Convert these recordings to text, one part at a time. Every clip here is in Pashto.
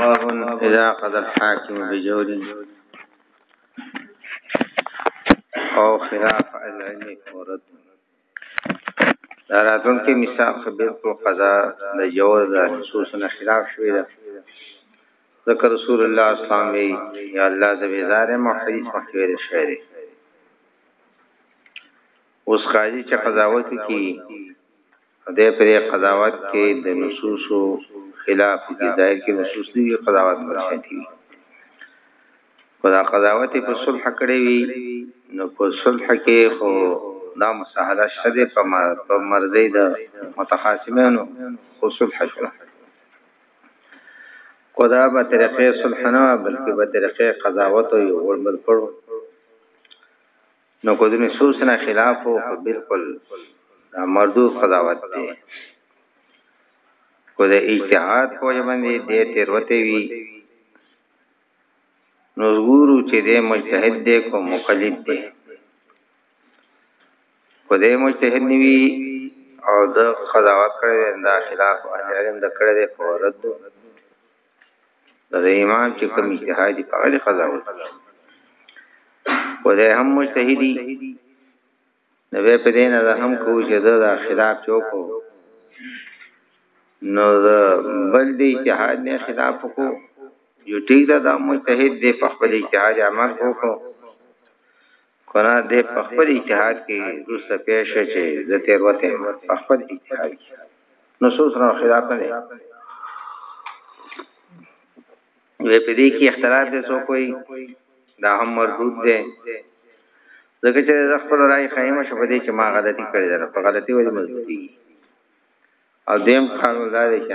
باب اذا قد الحاكم بجور او خلاف العلم فورد دا راتون کې مثال خو بالکل قضا د جور د نصوصنا خلاف شوی ده ذکر رسول الله اسلام وی یا الله د وزاره محدث مخکې شعر اوس قاضي چې قضاوت کوي دې پر قضاوت کې د نصوصو خلاف دي ظاهر کې نصوص دي قضاوت مرشتي وي خدا قضاوت په صلح کړې وي نو په صلح کې خو دا مساهله شته په مرزي د متخاصمانو خو صلح شو خدا به طریقې صلح نه بلکې به طریقې قضاوت او ورمل کړو نو کو د نصوص نه خلاف او بالکل مردود قضاوت دی کو د اجتهاد په وجه باندې د تیروتې وی نو ګورو چې د مجتهد دی کو مقلد دی کو د مجتهد نیوی او د قضاوت کړی دا خلاف اهل علم د کړی دی فورد د امام چې کوم اجتهاد په هغه قضا وکړي او ده هم مجتهدي نو به په دین ده هم کو چې دا خلاف چوکو نو بل دی اجتهاد نه خلاف کو یو ټیک دا مجتهد دی په خپل اجتهاد عمل وکړو کنه د خپل اجتهاد کې روس پیش شي د تیر وته خپل اجتهاد کې نو څو سره خلاف نه دی وې په دې کې اختلاف دی څو کوئی دا هم مردود دی ځکه چې د خپل رائے خیمه شو په دې چې ما غلطي کړې ده په غلطي ولې مضبوطي او دیم قانون دا دی چې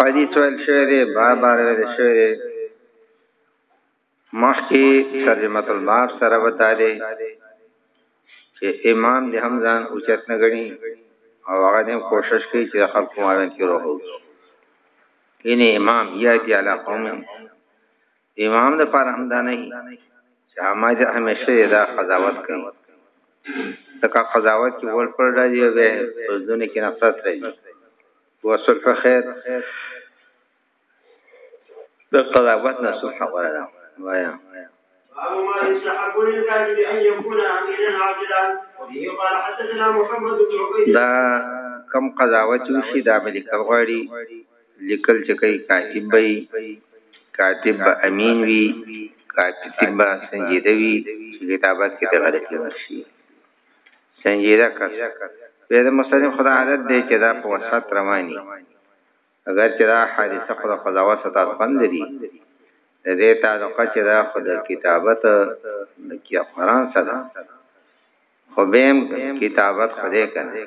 حدیث ویل شوی دی بار بار ویل شوی دی مخکې ترجمه الباب سره وتا دی چې امام دې هم ځان اوچت نه غني او هغه دې کوشش کوي چې خلکو مابین کې روح وځي ینه امام یاتی علی قوم امام د پر هم دا نه چې اماج همیشه دا قضاوت کوي تکا قضاوت چې ول پر راځي به په ځونه کې نفرت راځي وصلح خیر د قضاوت نه صلح غوړه ده وایا فأما يستحق للكاتب أن يكون أمينا عادلا وبه قال حدثنا محمد بن عبيد دا کم قضاوت وشي دا به لیکل غواړي لیکل چې کوي کاتب به کاتب به امین وي کاتب به سنجیده وي چې کتابت کې ته غلطي ورشي سنجیده کس بیا د مصنف خدا عادت دی چې دا په وسط رواني اگر چې دا حادثه خو د قضاوت ستا خوند لري د دې تعلقه چې دا خو د کتابت د کیا قرآن سره خو بیم کتابت خدای کنه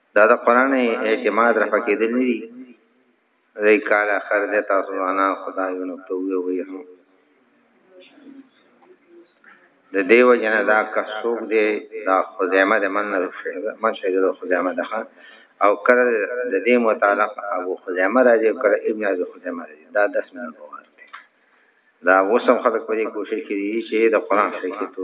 دا د قران اعتماد رفع کېدل نه دي دې کال اخر دې تاسو ځوانان خدای نو ته وی وی هم د دیو جن دا کسوک دې دا خزیمه د من من شهید خزیمه ده او کړه د دې متعلق ابو خزیمه راځي او کړه ابن ابي خزیمه راځي دا 10 منټ وغواړي دا وسم خلک په دې کوشش کوي چې د قران شریف ته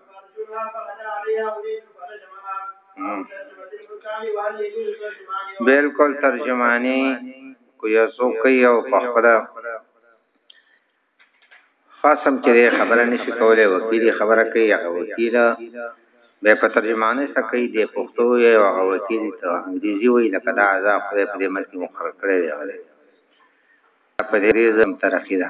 بالکل ترجمانی کو یو څوک کوي او په خپل خاصم چې خبره نشي کولای وکیل خبره کوي هغه وکیل به په ترجمانه سکی دی پښتو یې او هغه وکیل ته انګریزي وایي لکه دا عذاب خو په دې ملک مقرر کړی دی په دې زم ترقی ده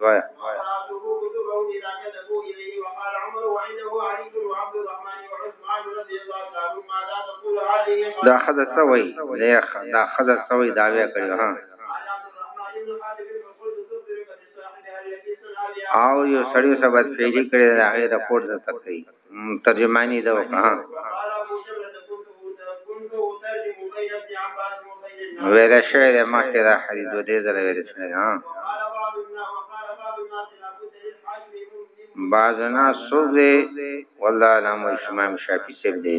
وایا دا خدای سوي نه دا خدای سوي دا وی کړی ها او یو سړی سبا پیری کړی دا غیر رپورټ د تکي ترجمانی دا وکړه ویل شوی د مخکې دا حدیث دوه دې ځله ویل شوی ها بعض ناس څوک دی والله علم امام شافعي صاحب دی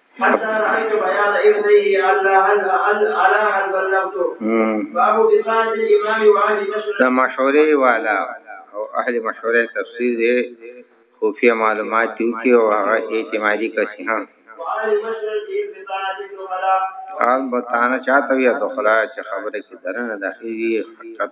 حتى رأيت بياض ابنيه على على هل بلغت باب بقاعة الإمام وعلي مشورة دا مشورې والا او اهل مشورې تفسیر دی خفیه معلومات دی کی او هغه اعتمادي کسي هم وعلي مشورة ابن طاعة ابن خلا البتانه چاته وي دخلا چې خبره کې درنه داخلي حقیقت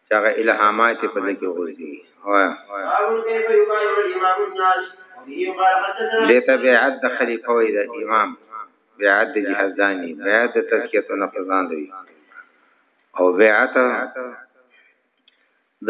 چې هغه الهامات په دې کې غورځي دته بیعت د خلیفه وي د امام بیعت د جهازداني بیعت د تزکیه او نفذان دی او بیعت د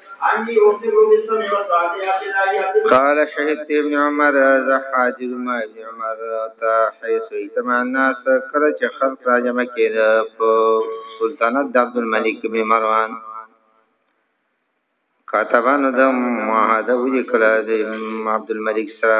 قال شهدت ابن عمر ذا حاضر ما ابن عمر تا حيث اجتمع الناس کله چې خلق را جمع کېده په سلطنت د عبد الملک ابن مروان کاتبانو د معاهده ولیکله د عبد الملک سره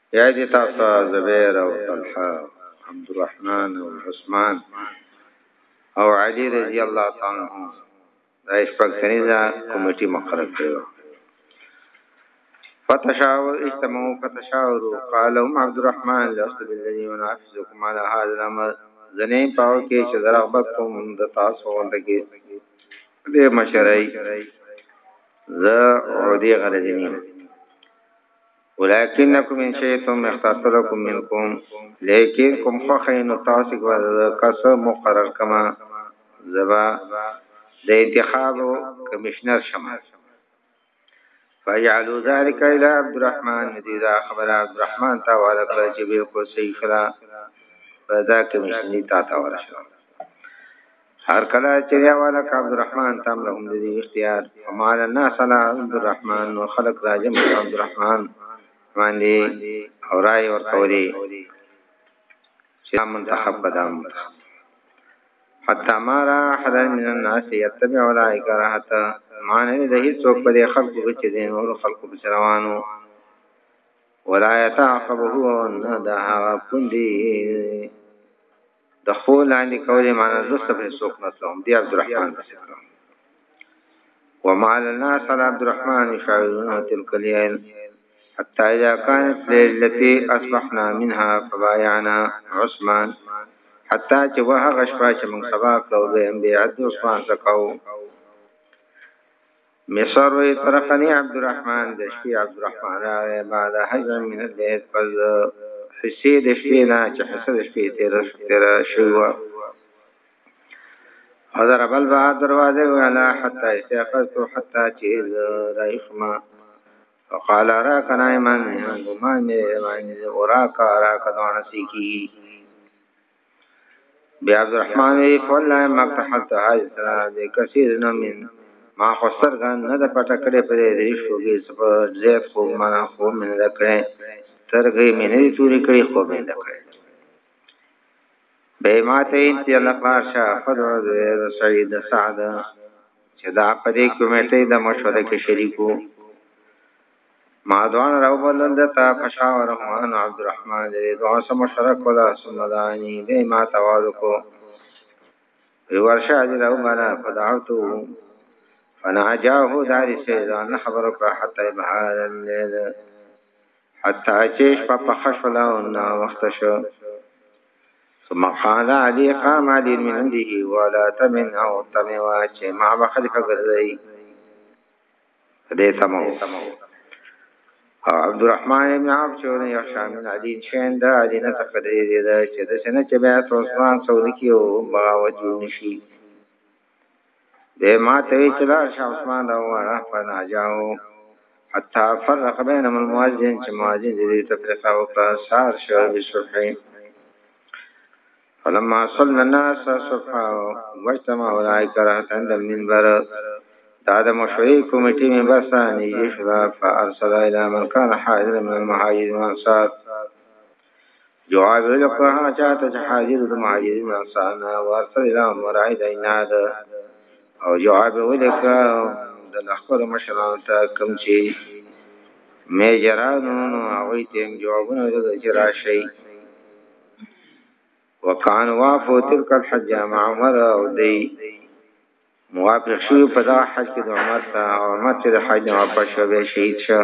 یا دې تاسو زبیر او طلحه عبدالرحمن او عثمان او علی رضی الله تعالی عنہ دا شپږنیزه کمیټه مقرر کړو فتشاور اجتمعوا فتشاوروا قال هم عبد الرحمن لست بالذي ينافسكم على هذا الامر زنه پاو کې چې درغبت کوم د تاسو غونډه کې دې مشرای ز او دې غرض نه ولکنکم ان شئتم اخترتلکم منکم لیکن کوم خوخه نو تاسو کو کس مقرر کما زبا د انتخاب کمشنر شمه فجعلوا ذلك الى عبد الرحمن مديرا خبر عبد الرحمن تا والا کړ چې بالکل صحیح خلا پیدا کمشنی تا تا ورشه هر کله چې حواله کا عبدالرحمن تام له عمر دی اختیار مال الناس علی عبدالرحمن نو خلق راجم عبدالرحمن باندې او راي ورکولي چې منتخب بدام حتی ما را احد من الناس يتبع اولئک راحت ما نه د هیڅ څوک په خلق کې چې دین او خلق په روانو ولا يتعقبه ان دا هغه کندي د خو لاندې کولې معنی زوسته په څوک نه تلوم دی عبدالرحمن بس کړو وما لنا صلی عبدالرحمن شاعرونه تلک لیل حتى اذا كانت ليلتي اصبحنا منها فبايعنا عثمان حتى چې وه غشپا چې موږ سبا کړو به بیعت عثمان سکاو مصر وی ترخنی عبدالرحمن د شپې عبدالرحمن راغی بعد حجم من الليل پس حصې د شپې نه چې حصه د شپې تیر تیر شوی و حضر بل با دروازه ویلا حتی استيقظت حتی چې رایشما فقال راك نائما من غمان مې روان دي وراك راك دونه سيکي بیا عبدالرحمن وی فلا مکتحت حاجتنا دی کثیر نمین ما خستر غان نه د پټه کړې په دې دې شوګي سپر زیات خو ما خو من نه کړې ترګې مې نه توري کړې خو مې نه کړې به ماته انت الله پاشا فدو سعید سعد چې دا په دې کمیټې د مشورې کې شریکو ما دوان راو بلل دتا پشاور رحمان عبد الرحمن دې دوه سم مشرک ولا سمدانی دې ما تواز کو ورشه دې راو بلا فدعوتو فناجاه داری سیدان خبر کړه حتی بهار الليل حتی چیش په پخښلا او نا وخت شو ثم قال علي قام علي من عنده ولا تمن او تموا چې ما بخلفه ګرځي دې سمو عبد الرحمن ابن عوف چې ونه یو شامل علی شین دا علی نه تقدې دې دا چې د سنه چې بیا عثمان سعودي کې او بغاوت نشي به ما ته چې دا شاه عثمان دا وره فنا جاو حتا فرق بینهم المؤذن چې مؤذن دې تفرقه وکړه سار شو بسرحه فلما صلنا الناس صفا واجتمع اولئک رهت عند المنبر دا د مشورې کمیټې ممبر سره نږدې شو فارسل الى من كان حاضر من المهاجرين والانصار جواب لکه هغه چاته چې حاضر د مهاجرین انصار نه ورسره الى مرعد عناد او جواب ولکه د لخر مشران ته کم چې میجرانو نو هغه ته جوابونه ورکړي چې راشي وکان وافو تلک الحج مع عمر او دی موافق شو په دا حج کې د عمر سره او عمر چې د حج نه واپس شو به شهید شو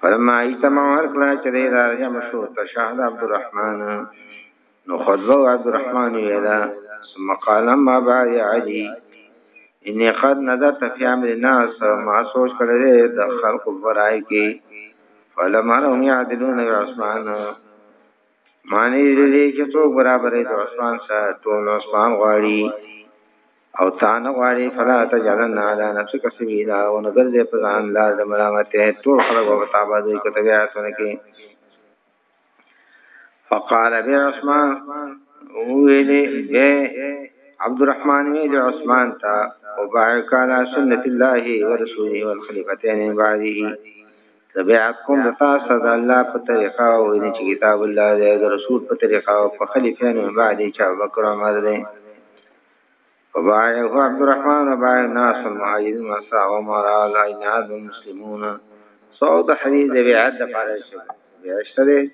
فلما ایتم عمر کلا چې دی را جمع شو تشهد عبد الرحمن نو خطبه عبد الرحمن ویلا ثم قال ما بعد علی انی قد نظرت فی امر الناس ما سوچ کړی د خلق برای کې فلما هم يعدلون بعثمان معنی دې چې څوک برابرې د عثمان سره ټول عثمان غواړي او تان غواړي فلا تجعلن على نفسك سبيلا او نګر دې په ځان لار د ملامت ته ټول خلک او تابع دوی کتبه اتونه کې فقال ابي عثمان ویل به عبد الرحمن ویل عثمان تا وبارك على سنة الله ورسوله والخليفتين من بعده تبعت کوم د تاسو د الله په طریقه او د کتاب الله د رسول په طریقه او په خلیفین بعد چې ابو بکر عمر دی وبايعه عبد الرحمن وبايع الناس المهاجرين والأنصار وما رأى الله إن عاد المسلمون صوت حديث د بیعت د پاره شو بیعت شته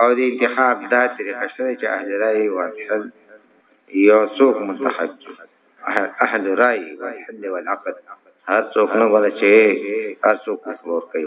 او د انتخاب دا طریقه شته چې اهل رأي والحل یو څوک منتخب کی اهل رأي والحل والعقد هر څوک نه غواړي چې هر څوک کفر کوي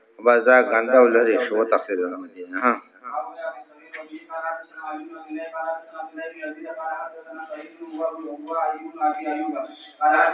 بازا غنده او لري شو تخته د مدینه ها قال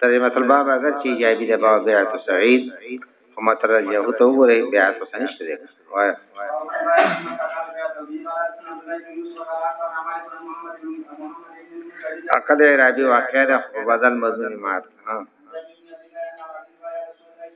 ترجمه الباب اگر چې جایبی د باب بیعت سعید خو مطلب یو ته وګورئ بیعت څه نشته دی وای عقد عربي واقع ده په بدل مزونی مات ها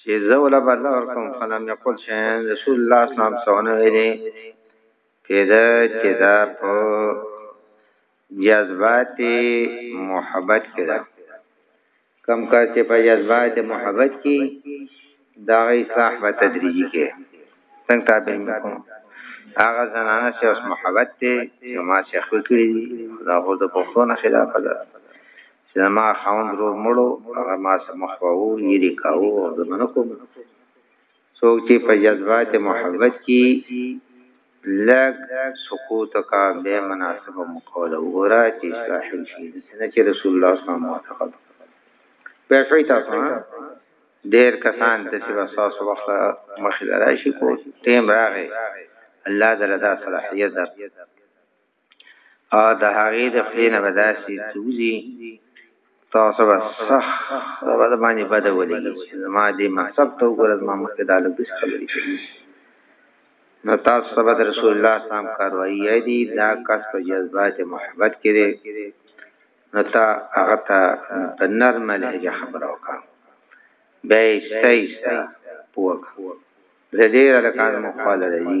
چې زه ولا بدل ورکوم فلم یقول شین رسول الله صلی الله علیه وسلم ویلي کېده چې دا په جذبات محبت کې ده کم کار چې په جذبات محبت کې دا اصلاح به تدریجي کې څنګه تابع کوم هغه زنانه چې اوس محبت دي چې ما شیخ کړی دا خو د پښتون خلاف ده چې زما خاوند ورور مړ و، هغه ما څخه مخواوه، لیرې کاوه او زه منع کوم. څوک چې په جذبات محبت کې لږ سکوت کا به مناسب مقوله وګوره چې اصلاح شي نه چې رسول الله صلی الله علیه وسلم په شوي تاسو ډېر کسان د چې وساس وخت مخې راشي کو ټیم راغی الله دې دا صلاحیت درکړي او د هغې د خلې نه به داسې توزي تاسو به سخ به د باندې بده ولګي چې زما دې منصب ته وګوره زما مخکې دا لږ داسې خبرې کوي نو تاسو سبا د رسول الله سلام کاروایی دی دا کس په جذبات محبت کې دی نو تا هغه ته په نرمه لهجه خبره وکړه به سیستا پوک زه ډیر لکان مخاله دی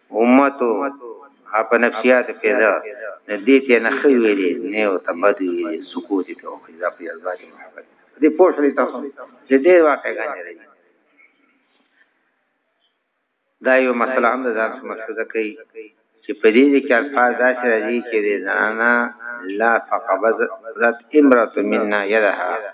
امتو په نفسیات پیدا دې ته نه خو ویلې نه او ته بد ویلې سکوت ته او خدا په جذبات محبت دې پوښ لې تاسو چې دې واقع غنې لري دا یو مسله هم ده چې مسله کوي چې په دې کې الفاظ داسې راځي چې د زنانا لا فقبضت امرأة منا يدها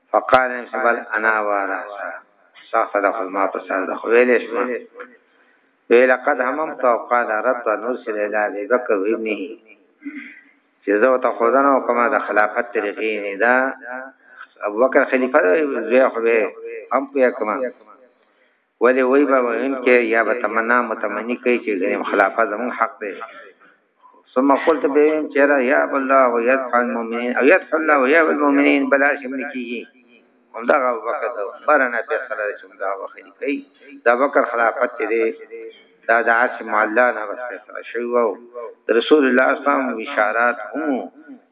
فقال نبي صلی بل انا واراسا سخت ده خود ما په سر ده خویل شما وی لقد هممت او قال اردت ان ارسل الى ابي بکر و ابنه چې زه ته خودنه کومه د خلافت طریقې نه ده ابو بکر خلیفہ دی زه خو به هم پیا کومه ولې وای به ویونکی یا به تمنا متمنی کوي چې ګریم خلافه زموږ حق دی ثم قلت بهم چیرې یا الله او یدفع المؤمنین او یدفع الله او یا المؤمنین بلا شم کیږي هم دا غو وخت برنه په سره چې دا وخت کوي دا بکر خلافت دی دا د عاصم الله نه بس سره شوی وو رسول الله صلی الله علیه وسلم اشارات هم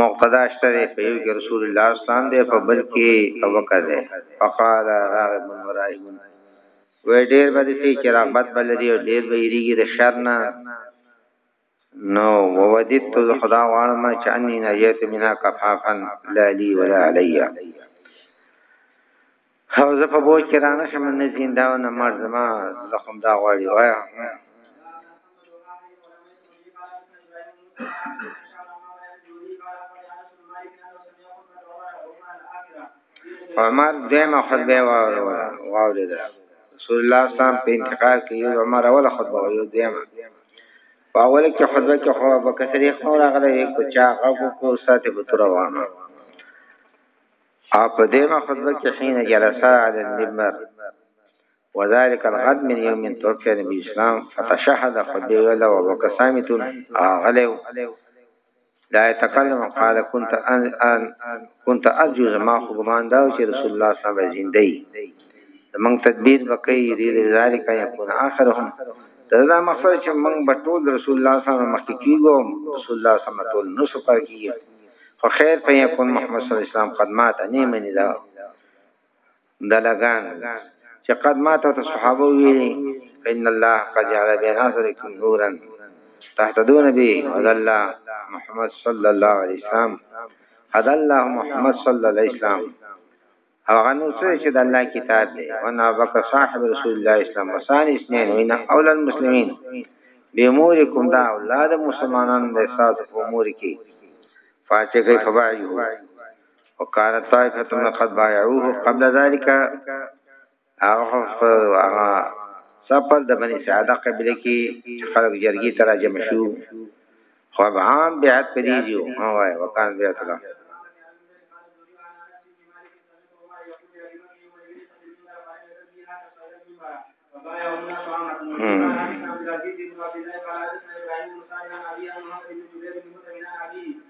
مقتدا شته دی په یو کې رسول الله اسلام دی په بل کې ابوبکر دی فقال راغب بن ورائب وې ډېر باندې سي چې رغبت بل دی او ډېر به یریږي د شر نه نو وودیت تو خدا غواړم چې انی نجیت منا کفافن لا لی ولا علیا او زه په بوج کې رانه شم نه زنده او نه مړ زما زړه خو همدا غواړي وایه عمر دیمه خطبه واورېده رسول الله سلام په انتقال کې یو عمر اوله خطبه یو دیمه په اوله کې خطبه کې خو ابو بکر صدیق نو راغله یو کوچا غو کو ساتي بتره وانه او په دیمه خطبه کې حين جلسه على المنبر وذلك الغد من يوم توفي النبي اسلام فتشهد خطبه ولا وبك سامت غلو لا يتكلم قال كنت ان ان كنت ارجو ما خو ګمان دا چې رسول الله صلی الله علیه وسلم دی موږ تدبیر وکړي ری ذالک یکون اخرهم دا مقصد چې موږ بتول رسول الله صلی الله علیه وسلم مخکې کیږو رسول الله صلی الله علیه وسلم ټول نو سپر کیږي خو خیر په یکون محمد صلی الله علیه وسلم خدمات نه منی دا دلګان چې خدمات ته صحابه ویلي ان الله قد جعل بین اثرکم نورا تهتدون به هذا الله محمد صلی الله علیه وسلم هذا الله محمد صلی الله علیه وسلم او هغه نور څه چې د الله کتاب دی او نه بکر صاحب رسول الله اسلام وسان اسنین وینا اول المسلمین بیمورکم دا اولاد مسلمانان د سات امور کې فاچه کوي فبایو وکانت طائفه من قد بايعوه قبل ذلك هغه هغه سفر د بنی ساده قبله کې خلک جرګي تراجم شو خو افغان بیعت پدې دیو ها وای وکان بیعت الله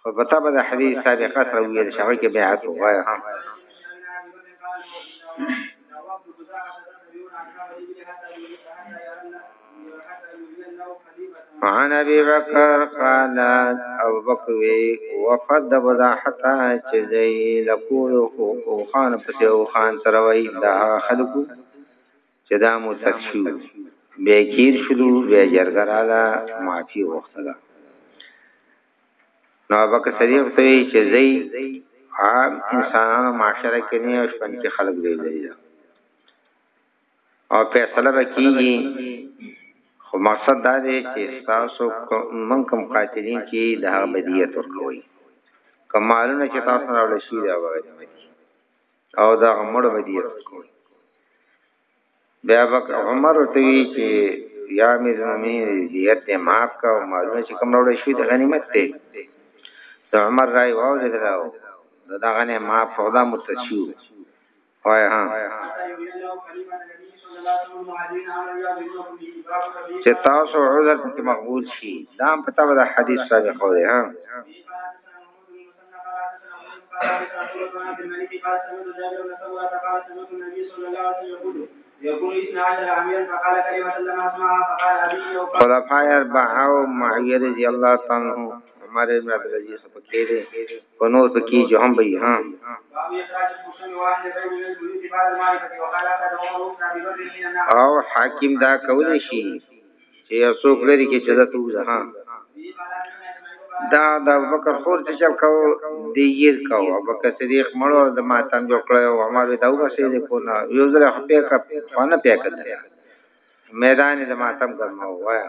خو په تابه د حدیث سابقه سره ویل شوی کې بیعت وغواړي هم عن ابي بکر قال ابو بکر وی وفد بدا حتا چې زي لکول او خان پسې او خان تروي دا خلکو چې دا مو تکشو به کیر شلو به جرګراله معافي وختله نو ابکر صدیق ته وی چې زی عام انسانانو معاشره کې نه او شپن کې خلک دی دی او فیصله وکیږي خو مقصد دا دی چې تاسو من کم قاتلین چې د هغه بدیت ورکوي کمالونه چې تاسو راول شي دا وایي او دا غمړ بدیت ورکوي بیا بک عمر ته وی چې یا امیر المؤمنین دیت نه معاف کا او مالونه چې کوم راوړی شوی د غنیمت ته د عمر راي واورې دراو دا دغه نه معاف خدا متشو وای ها چې تاسو عذر پکې مقبول شي دا په تابع د حدیث سابقه ده ها خلفای اربعه او معیه رضی الله تعالی عنہ عمر ابن عبد العزيز په کې دي په نور په کې جو هم وي ها او حاکم دا کول شي چې یو څوک لري کې چې دا ته وځه ها دا د بکر خور چې چل کاو دی یې کاو بکر صدیق مړو د ماتم جوړ کړو او ما به دا وسې دې کو نه یو ځل خپې کا فانه پیا کړل میدان د ماتم ګرمو وایا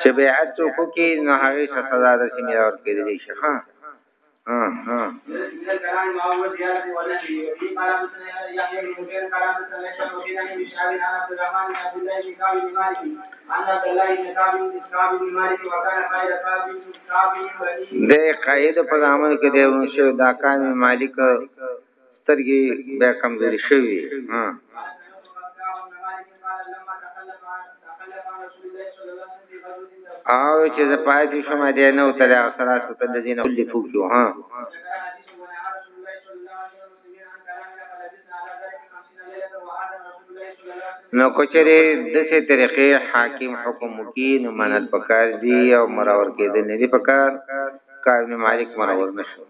چې بیعت څوک کوي نو هغه څه سزا د سیمه اور کې دی شي ها ها ها د قائد په نامه کې دی ونشو دا کان مالک سترګې بیا کمزوري شوي ها او چې د پاتې شوم دې نو تل اثرات په الذين خلفوا کې ها نو کچره د څه طریقې حاکم حکم کی نو منل پکار دی او مراور کېدل نه دی پکار قائم مالک مراور نشو